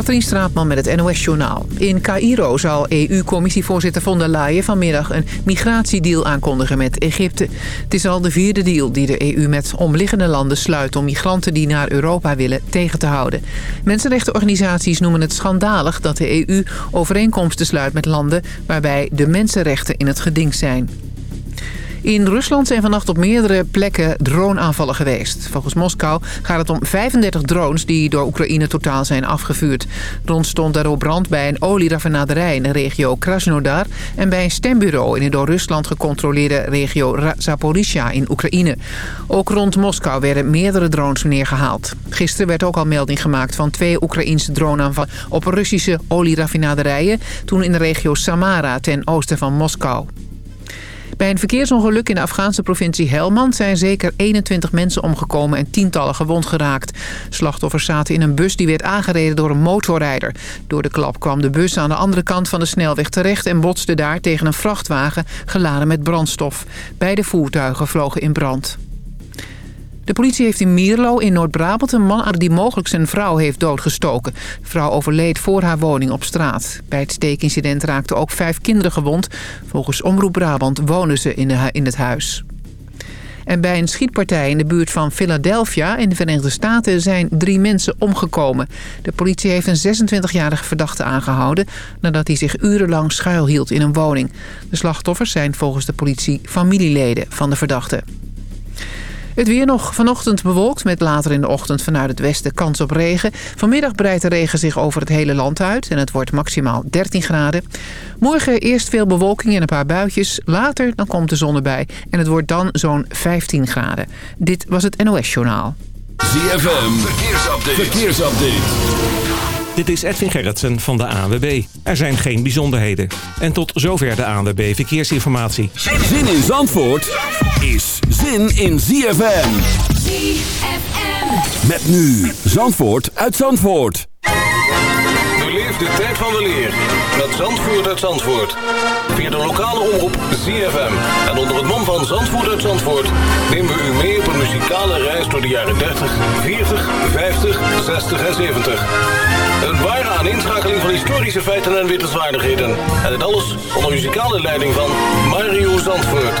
Katrien Straatman met het NOS-journaal. In Cairo zal EU-commissievoorzitter von der Leyen vanmiddag een migratiedeal aankondigen met Egypte. Het is al de vierde deal die de EU met omliggende landen sluit om migranten die naar Europa willen tegen te houden. Mensenrechtenorganisaties noemen het schandalig dat de EU overeenkomsten sluit met landen waarbij de mensenrechten in het geding zijn. In Rusland zijn vannacht op meerdere plekken droneaanvallen geweest. Volgens Moskou gaat het om 35 drones die door Oekraïne totaal zijn afgevuurd. Er ontstond daardoor brand bij een olieraffinaderij in de regio Krasnodar... en bij een stembureau in de door Rusland gecontroleerde regio Zaporizhia in Oekraïne. Ook rond Moskou werden meerdere drones neergehaald. Gisteren werd ook al melding gemaakt van twee Oekraïnse droneaanvallen... op Russische olieraffinaderijen, toen in de regio Samara ten oosten van Moskou. Bij een verkeersongeluk in de Afghaanse provincie Helmand... zijn zeker 21 mensen omgekomen en tientallen gewond geraakt. Slachtoffers zaten in een bus die werd aangereden door een motorrijder. Door de klap kwam de bus aan de andere kant van de snelweg terecht... en botste daar tegen een vrachtwagen geladen met brandstof. Beide voertuigen vlogen in brand. De politie heeft in Mierlo in Noord-Brabant een man die mogelijk zijn vrouw heeft doodgestoken. De vrouw overleed voor haar woning op straat. Bij het steekincident raakten ook vijf kinderen gewond. Volgens Omroep Brabant wonen ze in, het huis. En bij een schietpartij in de buurt van Philadelphia in de Verenigde Staten zijn drie mensen omgekomen. De politie heeft een 26-jarige verdachte aangehouden nadat hij zich urenlang schuilhield in een woning. De slachtoffers zijn volgens de politie familieleden van de verdachte. Het weer nog vanochtend bewolkt met later in de ochtend vanuit het westen kans op regen. Vanmiddag breidt de regen zich over het hele land uit en het wordt maximaal 13 graden. Morgen eerst veel bewolking en een paar buitjes. Later dan komt de zon erbij en het wordt dan zo'n 15 graden. Dit was het NOS Journaal. ZFM, verkeersupdate. verkeersupdate. Dit is Edwin Gerritsen van de ANWB. Er zijn geen bijzonderheden. En tot zover de ANWB Verkeersinformatie. Zin in Zandvoort is zin in ZFM. ZFM. Met nu Zandvoort uit Zandvoort. Beleef de tijd van de leer met Zandvoort uit Zandvoort. Via de lokale omroep ZFM. En onder het mom van Zandvoort uit Zandvoort... nemen we u mee op een muzikale reis door de jaren 30, 40, 50, 60 en 70. Een ware aaninschakeling van historische feiten en wittelswaardigheden. En het alles onder muzikale leiding van Mario Zandvoort.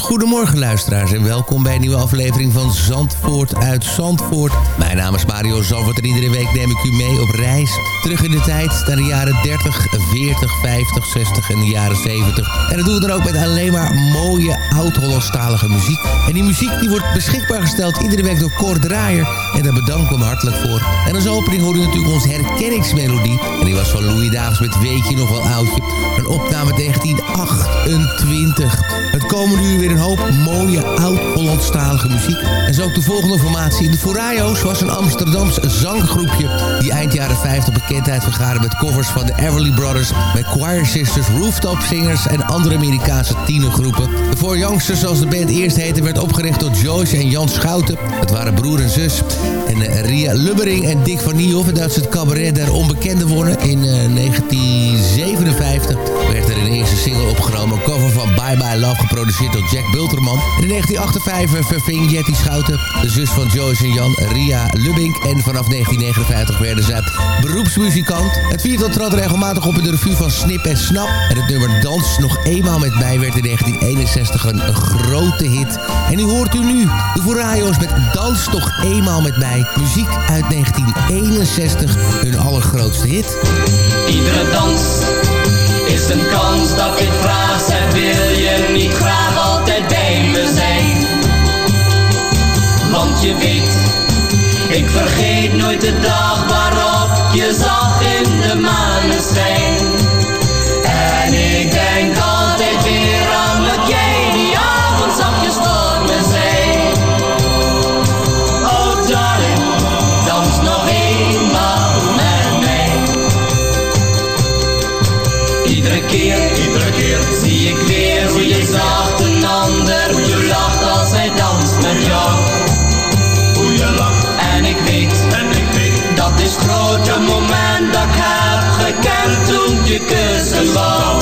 goedemorgen luisteraars en welkom bij een nieuwe aflevering van Zandvoort uit Zandvoort. Mijn naam is Mario Zandvoort en iedere week neem ik u mee op reis. Terug in de tijd naar de jaren 30, 40, 50, 60 en de jaren 70. En dat doen we dan ook met alleen maar mooie oud-Hollandstalige muziek. En die muziek die wordt beschikbaar gesteld iedere week door Cor Draaier. En daar bedanken we hem hartelijk voor. En als opening hoorde u natuurlijk onze herkenningsmelodie. En die was van Louis Davids met Weet je nog wel oudje. Een opname 1928. Het komende uur weer een hoop mooie oud-Hollandstalige muziek. En zo ook de volgende formatie. De Forayos was een Amsterdams zanggroepje... die eind jaren 50 bekendheid vergaren met covers van de Everly Brothers... met Choir Sisters, Rooftop Singers en andere Amerikaanse tienergroepen. De Four zoals de band eerst heette... werd opgericht door Joyce en Jan Schouten. Het waren broer en zus. En eh, Ria Lubbering en Dick van Niehoff... dat ze het cabaret der onbekende wonnen in eh, 1957... werd er een eerste single opgenomen. Een cover van Bye Bye Love geproduceerd door Jack Bulterman. In 1958 verving Jetty Schouten, de zus van Joyce en Jan, Ria Lubbing. En vanaf 1959 werden zij beroepsmuzikant. Het viertal trad regelmatig op in de revue van Snip en Snap. En het nummer Dans nog eenmaal met mij werd in 1961 een, grote hit. En nu hoort u nu de Voorraio's met Dans toch eenmaal met mij. Muziek uit 1961, hun allergrootste hit. Iedere dans is een kans dat ik vraag. Zeg, wil je niet graag Want je weet, ik vergeet nooit de dag waarop je zag in de maneschijn. En ik denk altijd weer aan wat jij die avond zachtjes voor me zei. Oh darling, dans nog eenmaal met mij. Iedere keer, iedere keer zie ik weer hoe je zacht een ander, hoe je lacht als hij danst met jou. Moment dat ik heb gekend toen je kussen wou.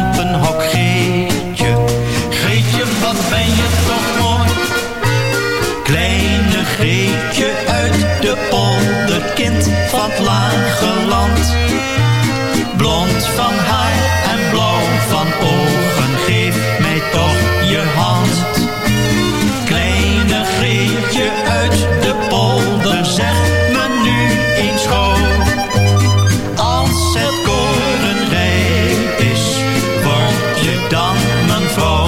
van lage land. Blond van haar en blauw van ogen, geef mij toch je hand. Kleine Greetje uit de polder, zeg me nu eens gauw. Als het koren rijp is, word je dan mijn vrouw.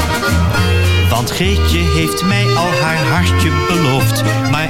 Want Geetje heeft mij al haar hartje beloofd.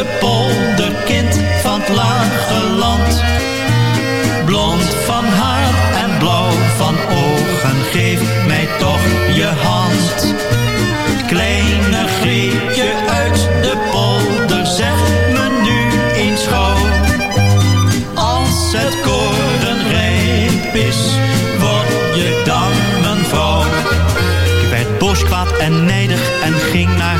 de polder, kind van het lage land. Blond van haar en blauw van ogen, geef mij toch je hand. Kleine Greetje uit de polder, zeg me nu eens gauw. Als het koren rijp is, word je dan mijn vrouw. Ik werd boos, kwaad en nijdig en ging naar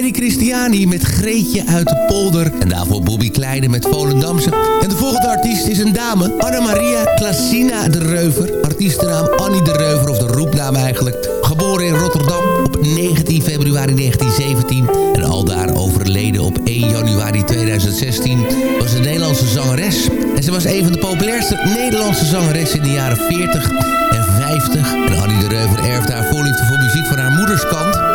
Eddie Christiani met Greetje uit de polder. En daarvoor Bobby Kleine met Volendamse. En de volgende artiest is een dame. Anna-Maria Klasina de Reuver. Artiestennaam Annie de Reuver, of de roepnaam eigenlijk. Geboren in Rotterdam op 19 februari 1917. En aldaar overleden op 1 januari 2016. Was een Nederlandse zangeres. En ze was een van de populairste Nederlandse zangeressen in de jaren 40 en 50. En Annie de Reuver erfde haar voorliefde voor muziek van haar moederskant.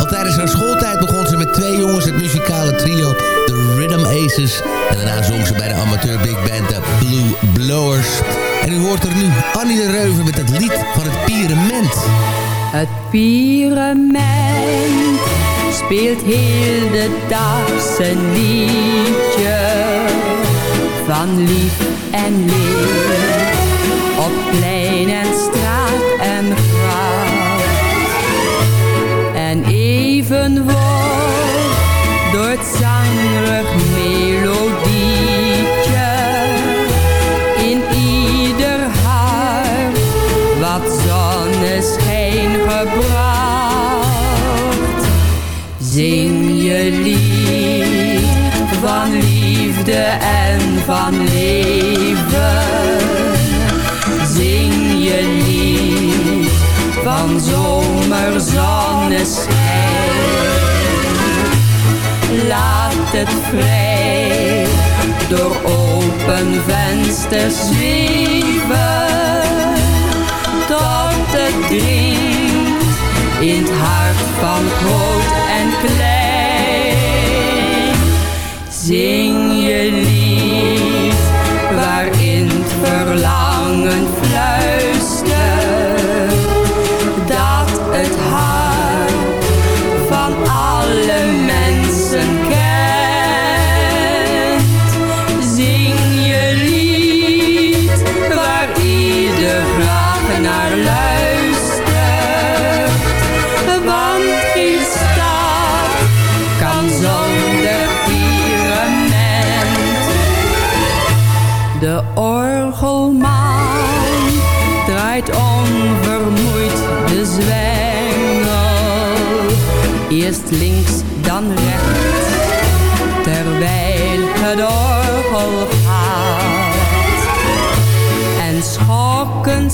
En u hoort er nu Annie de Reuver met het lied van het Pierement. Het Pierement speelt heel de dag zijn liedje van lief en leed op plein en straat en graaf. En even wordt door het zangerig en van leven. Zing je lied van zomerzonneschijn. Laat het vrij door open vensters zweven. Tot het dringt in het hart van groot en klein zing je lied waarin het verlangen fluistert. Eerst links, dan rechts, terwijl het orgel gaat. En schokkend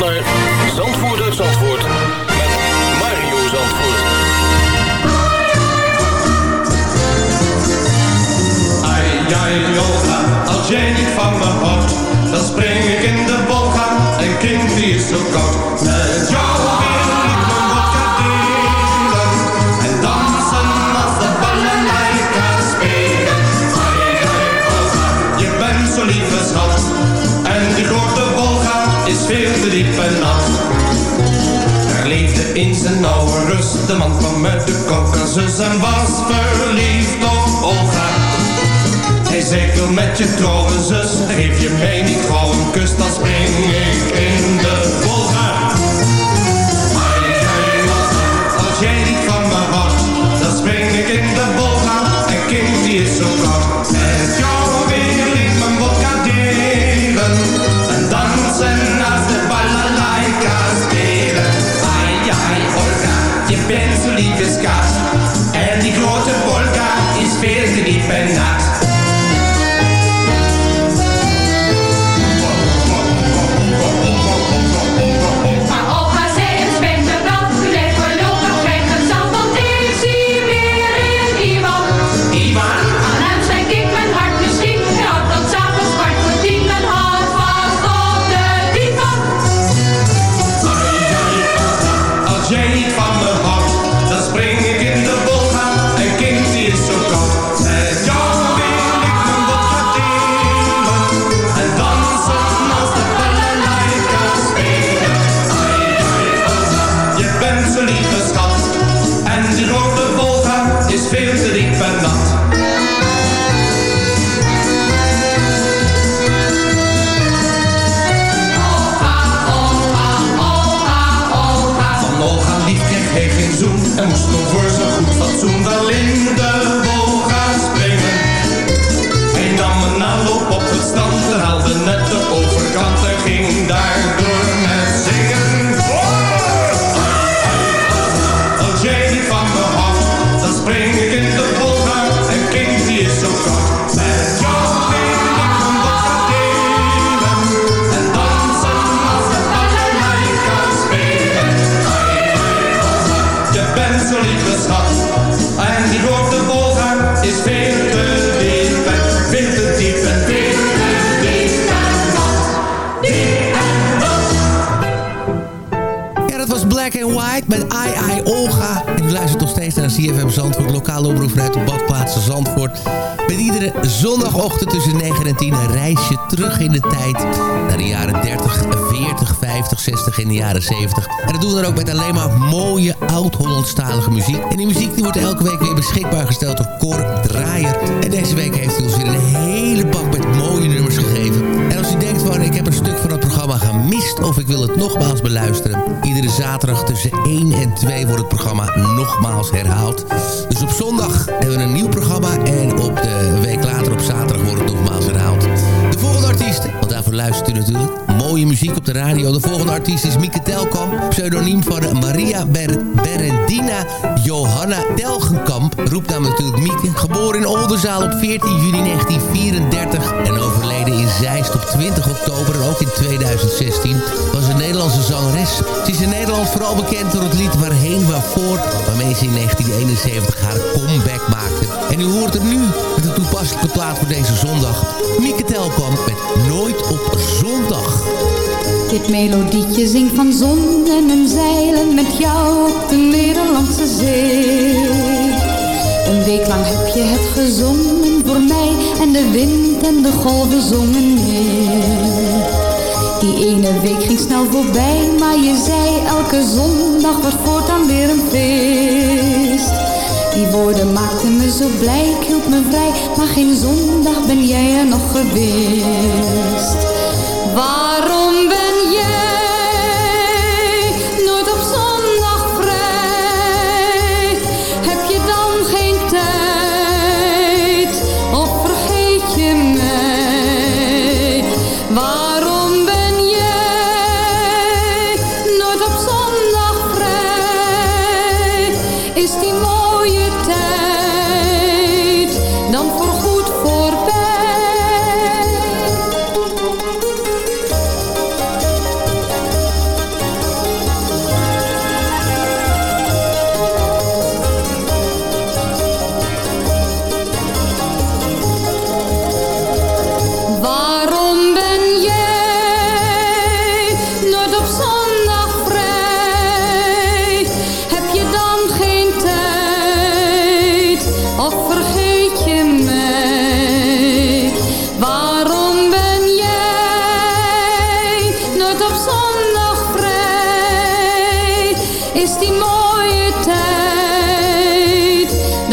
naar Zandvoort uit Zandvoort met Mario Zandvoort. Ai, ai, Olga, als jij niet van me houdt, dan spring ik in de wolga. Een kind die is zo koud. De man kwam uit de Caucasus en was verliefd op Olga. Hij zei wil met je trouwen zus Geef je mij niet gauw een kus Dan spring ik in de bent zo lief als kaas En die grote polka is veel te diep en 50 de infância. Jaren 70. En dat doen we dan ook met alleen maar mooie oud-Hollandstalige muziek. En die muziek die wordt elke week weer beschikbaar gesteld door Cor Draaier. En deze week heeft hij ons weer een hele bak met mooie nummers gegeven. En als u denkt van ik heb een stuk van het programma gemist of ik wil het nogmaals beluisteren. Iedere zaterdag tussen 1 en 2 wordt het programma nogmaals herhaald. Dus op zondag hebben we een nieuw programma en op de week later op zaterdag wordt het nogmaals herhaald. De volgende artiest, want daarvoor luistert u natuurlijk. Muziek op de radio. De volgende artiest is Mieke Telkamp. Pseudoniem van Maria Ber Berendina Johanna Telgenkamp. Roepnaam natuurlijk Mieke. Geboren in Oldenzaal op 14 juni 1934. En overleden in Zeist op 20 oktober en ook in 2016. Was een Nederlandse zangeres. Ze is in Nederland vooral bekend door het lied Waarheen Waarvoor. Waarmee ze in 1971 haar comeback maakte. En u hoort het nu met een toepasselijke plaat voor deze zondag. Mieke Telkamp met Nooit op. Dit melodietje zingt van zonnen en zeilen met jou op de Nederlandse zee. Een week lang heb je het gezongen voor mij en de wind en de golven zongen mee. Die ene week ging snel voorbij, maar je zei elke zondag wordt voortaan weer een feest. Die woorden maakten me zo blij, ik hield me vrij, maar geen zondag ben jij er nog geweest.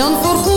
Dan voorgoed voorbij?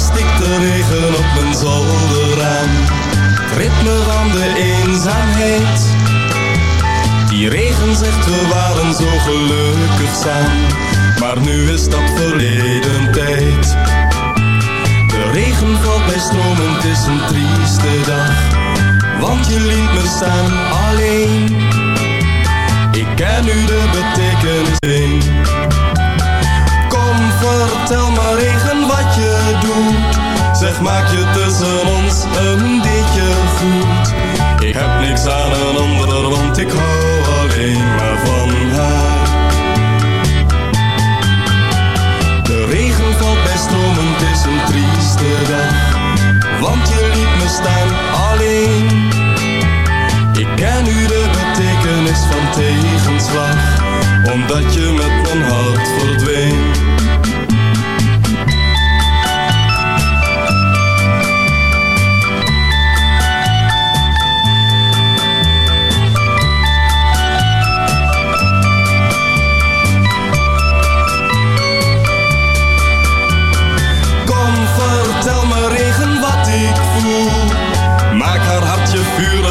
stikt de regen op mijn zolderraam. Ritme van de eenzaamheid. Die regen zegt we waren zo gelukkig samen. Maar nu is dat verleden tijd. De regen valt bij stromen, het is een trieste dag. Want je liet me staan alleen. Ik ken nu de betekenis. Vertel maar regen wat je doet. Zeg, maak je tussen ons een beetje goed. Ik heb niks aan een ander, want ik hou alleen maar van haar. De regen valt bij stromen, het is een trieste dag. Want je liet me staan alleen. Ik ken nu de betekenis van tegenslag, omdat je met mijn hart verdween.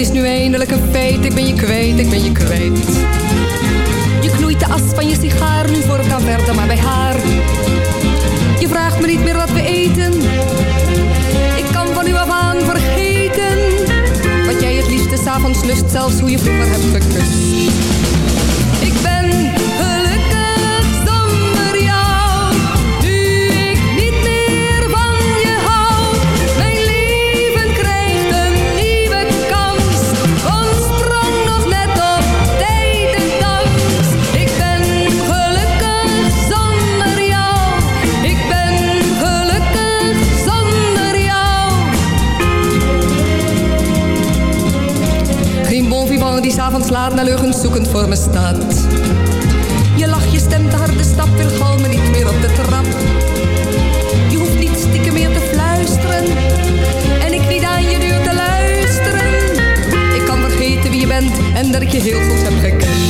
Is nu eindelijk een feit, ik ben je kwijt, ik ben je kwijt. Je knoeit de as van je sigaar, nu voortaan verder maar bij haar. Je vraagt me niet meer wat we eten. Ik kan van u af aan vergeten. Wat jij het liefste s'avonds lust, zelfs hoe je vroeger hebt gekust. S'avonds laat naar leugens zoekend voor me staat. Je lach, je stemt de harde stap, weergal me niet meer op de trap. Je hoeft niet stiekem meer te fluisteren. En ik niet aan je deur te luisteren. Ik kan vergeten wie je bent en dat ik je heel goed heb gekend.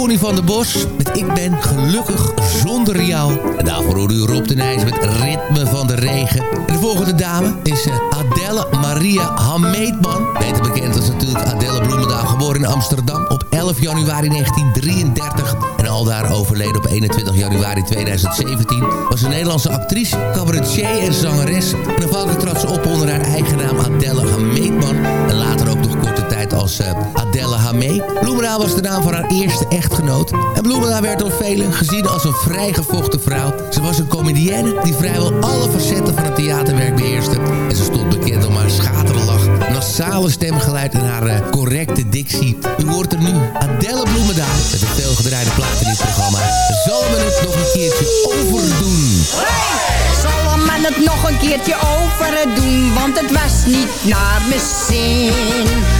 Connie van der Bos met Ik ben gelukkig zonder jou. En daarvoor hoorde u Rob de Nijs met Ritme van de Regen. En de volgende dame is eh, Adelle Maria Hameetman. Beter bekend als natuurlijk Adelle Bloemendaal, geboren in Amsterdam op 11 januari 1933. En aldaar overleden op 21 januari 2017. Was een Nederlandse actrice, cabaretier en zangeres. En afhankelijk trad ze op onder haar eigen naam Adelle Hameetman. En later als eh, Adelle Hamee. Bloemendaal was de naam van haar eerste echtgenoot. En Bloemendaal werd door velen gezien als een vrijgevochten vrouw. Ze was een comedienne die vrijwel alle facetten van het theaterwerk beheerste. En ze stond bekend om haar schaterlach, nasale stemgeluid en haar eh, correcte dictie. U hoort er nu Adelle Bloemendaal met een veelgedraaide plaat in dit programma. Zal men het nog een keertje overdoen? Zal men het nog een keertje over doen, want het was niet naar mijn zin.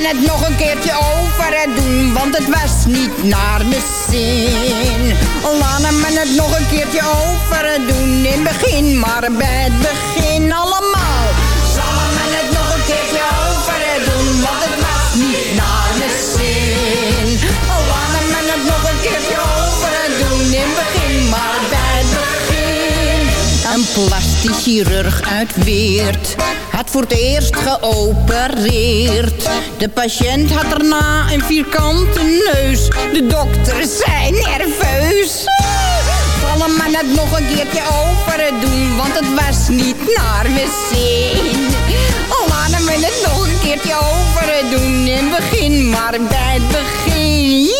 Men het nog een keertje over doen, want het was niet naar mijn zin. Laat men het nog een keertje over doen, in begin maar bij het begin allemaal. Zal men het nog een keertje over doen, want het was niet naar mijn zin. Laat men het nog een keertje over doen, in begin maar bij het begin. Een plastisch chirurg uit Weert had voor het eerst geopereerd. De patiënt had daarna een vierkante neus. De dokter zei nerveus. Vallen men het nog een keertje over doen, want het was niet naar mijn zin. Laten we het nog een keertje over doen en begin maar bij het begin.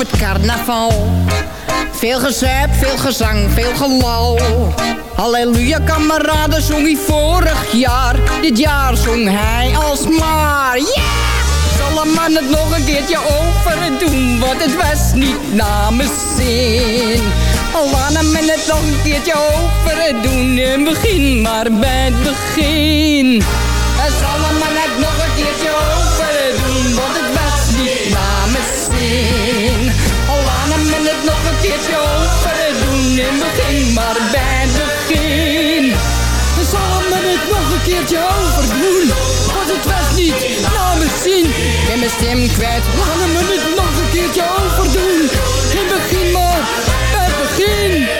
Het carnaval? Veel gezuip, veel gezang, veel gelal. Halleluja, kameraden, zong hij vorig jaar. Dit jaar zong hij alsmaar. Yeah! Zal een man het nog een keertje over doen, want het was niet namens zin. Laat hem het nog een keertje over doen, in het begin maar bij het begin. Begin maar bij het begin. En zal hem het nog een keertje over doen, want het was niet namens zin. Ik ben mijn stem kwijt, laat hem het nog een keertje over doen, in begin maar bij het begin.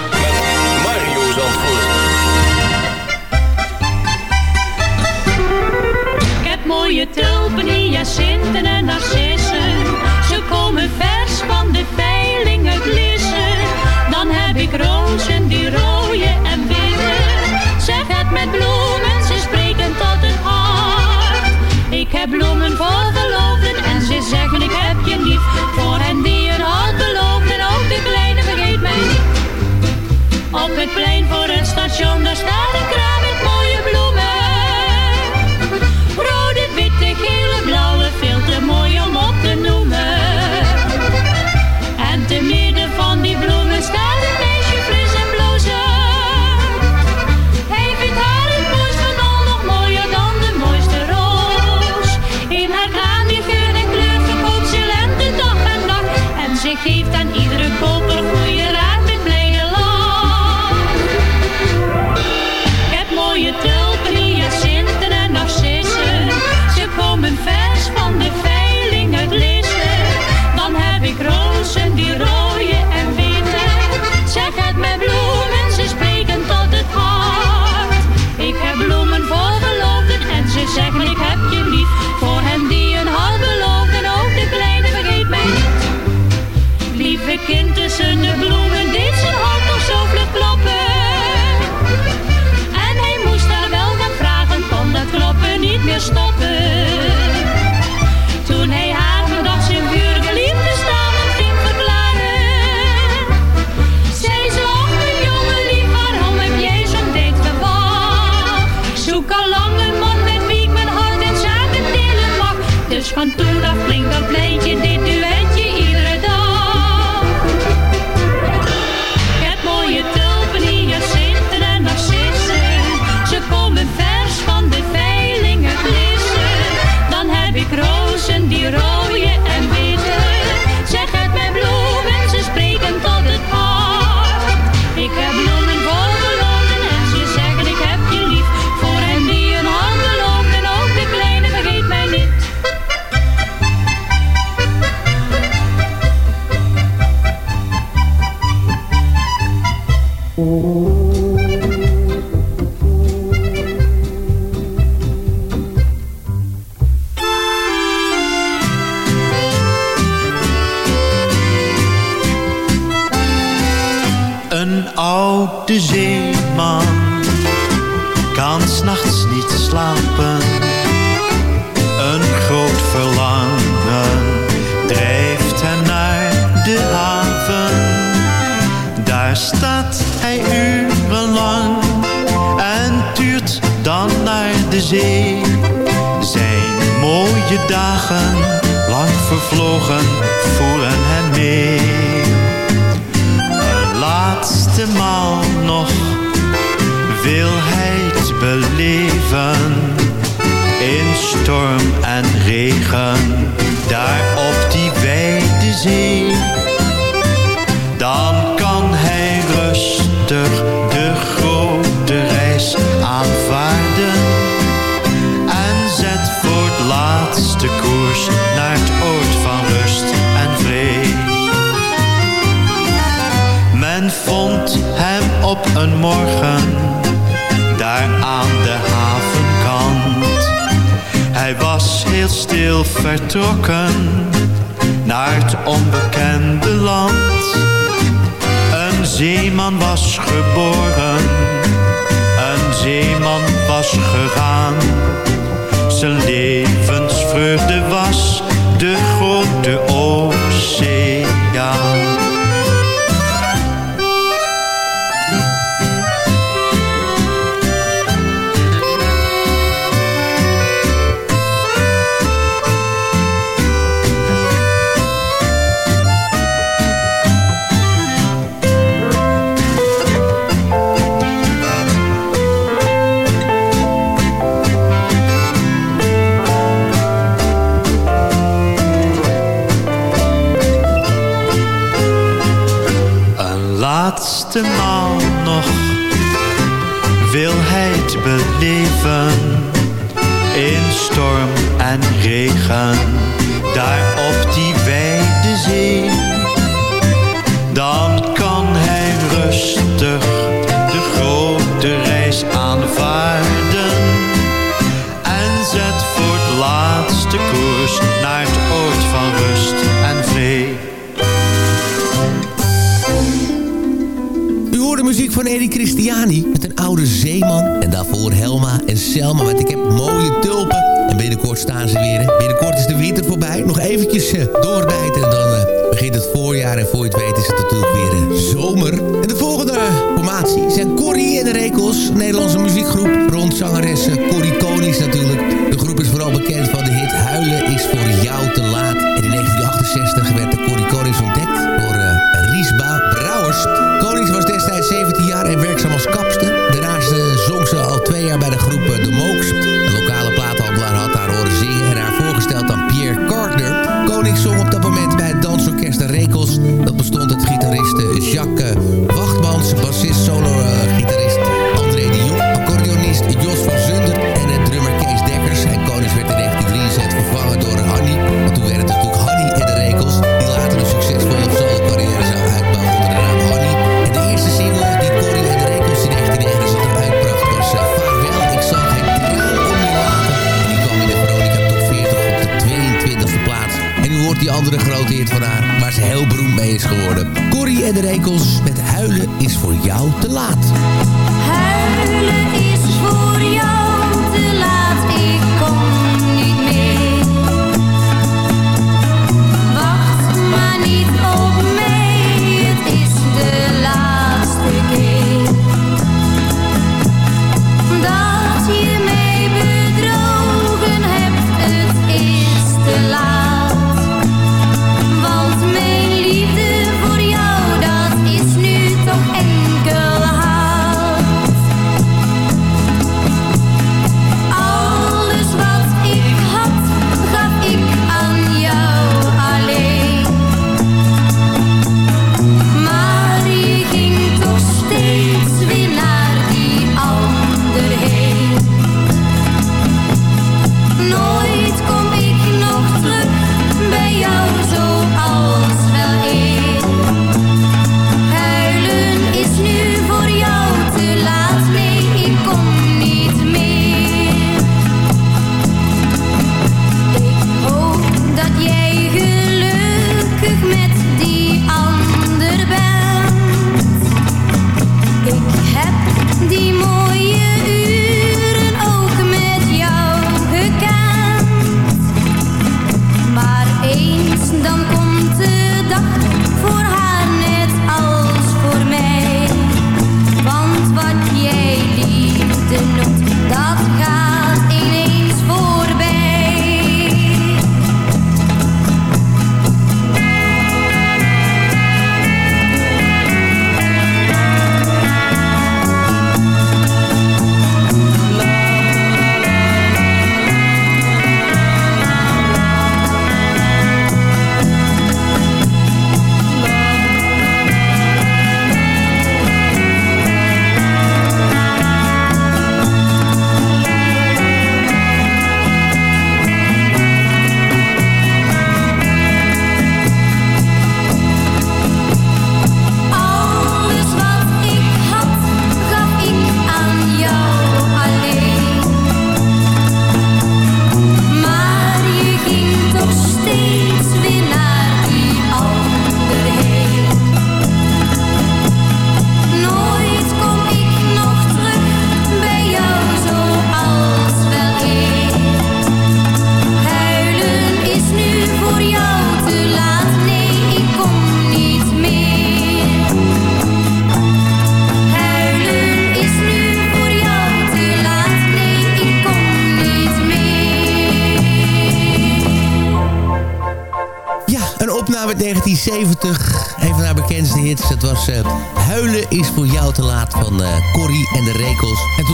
Mooie tulpen, hyacinten en narcissen. Ze komen vers van de veiling uit Lisse. Dan heb ik rozen die rooien en witte. Zeg het met bloemen, ze spreken tot het hart. Ik heb bloemen voor verloofden en ze zeggen ik heb staat hij urenlang en tuurt dan naar de zee. Zijn mooie dagen, lang vervlogen, voeren hem mee. Een laatste maal nog wil hij het beleven. In storm en regen, daar op die wijde zee. De grote reis aanvaarden. En zet voor het laatste koers naar het oord van rust en vrede. Men vond hem op een morgen daar aan de havenkant. Hij was heel stil vertrokken naar het onbekende land. Zeeman was geboren, een zeeman was gegaan. Zijn levensvreugde was de grote maal nog wil hij het beleven. In storm en regen, daar op die wijde zee Christiani met een oude zeeman. En daarvoor Helma en Selma met ik heb mooie tulpen. En binnenkort staan ze weer. Binnenkort is de winter voorbij. Nog eventjes eh, doorbijten en dan eh, begint het voorjaar. En voor je het weet is het natuurlijk weer eh, zomer. En de volgende formatie zijn Corrie en de Rekels. Nederlandse muziekgroep. Rondzangeres Corrie Konings natuurlijk. De groep is vooral bekend van de hit Huilen is voor jou te laat. En in 1968 Met huilen is voor jou te laat.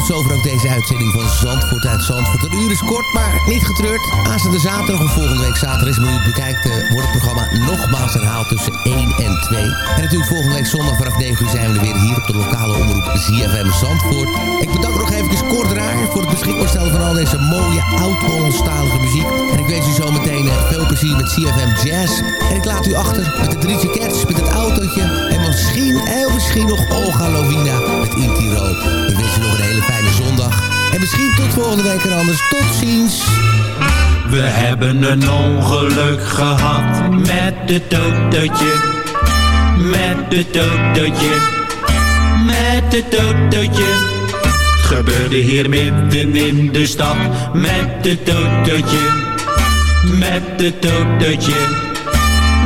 Zover ook deze uitzending van Zandvoort uit Zandvoort. Een uur is kort, maar niet getreurd. Aanstaande zaterdag of volgende week zaterdag is minuut bekijkt... eh, wordt het programma nogmaals herhaald tussen 1 en 2. En natuurlijk volgende week zondag vanaf 9 uur zijn we er weer hier op de lokale omroep ZFM Zandvoort. Ik bedank nog even kort raar voor het beschikbaar stellen van al deze mooie oud-Hollandstalige muziek. En ik wens u zometeen eh, veel plezier met CFM Jazz. En ik laat u achter met de drie cats, met het autootje. En misschien, heel misschien nog Olga Lovina met Intiro. Ik wens u nog een hele fijne zondag. En misschien tot volgende week en anders. Tot ziens. We hebben een ongeluk gehad met het autootje. Met het autootje. Met het autootje. Gebeurde hier midden in de stad. Met het autootje. Met het autootje.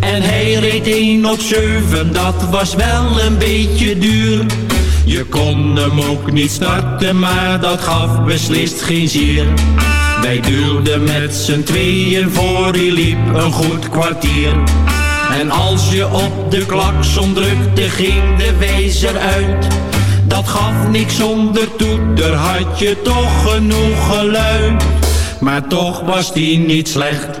En hij reed 1 op 7, dat was wel een beetje duur. Je kon hem ook niet starten, maar dat gaf beslist geen zier. Wij duwden met z'n tweeën voor, hij liep een goed kwartier. En als je op de klakson drukte, ging de wezer uit. Dat gaf niks zonder toeter, had je toch genoeg geluid. Maar toch was die niet slecht,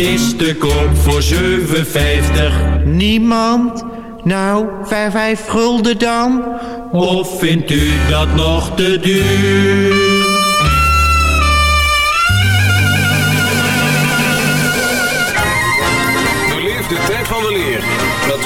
Is te koop voor 7,50. Niemand? Nou, vijf, vijf gulden dan? Of vindt u dat nog te duur?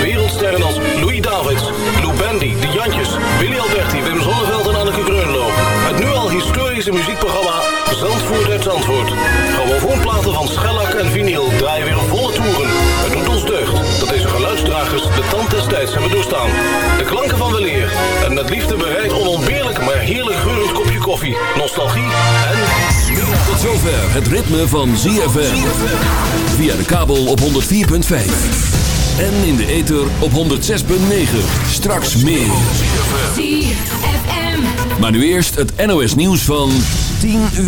wereldsterren als Louis Davids, Lou Bendy, De Jantjes, Willy Alberti, Wim Zonneveld en Anneke Greunlo. Het nu al historische muziekprogramma Zandvoort uit Zandvoort. Grammofoonplaten van schellak en vinyl draaien weer volle toeren. Het doet ons deugd dat deze geluidsdragers de tand des tijds hebben doorstaan. De klanken van weleer en met liefde bereid onontbeerlijk maar heerlijk geurend kopje koffie, nostalgie en... Tot zover het ritme van ZFM. Via de kabel op 104.5. En in de ether op 106.9. Straks meer. Maar nu eerst het NOS nieuws van 10 uur.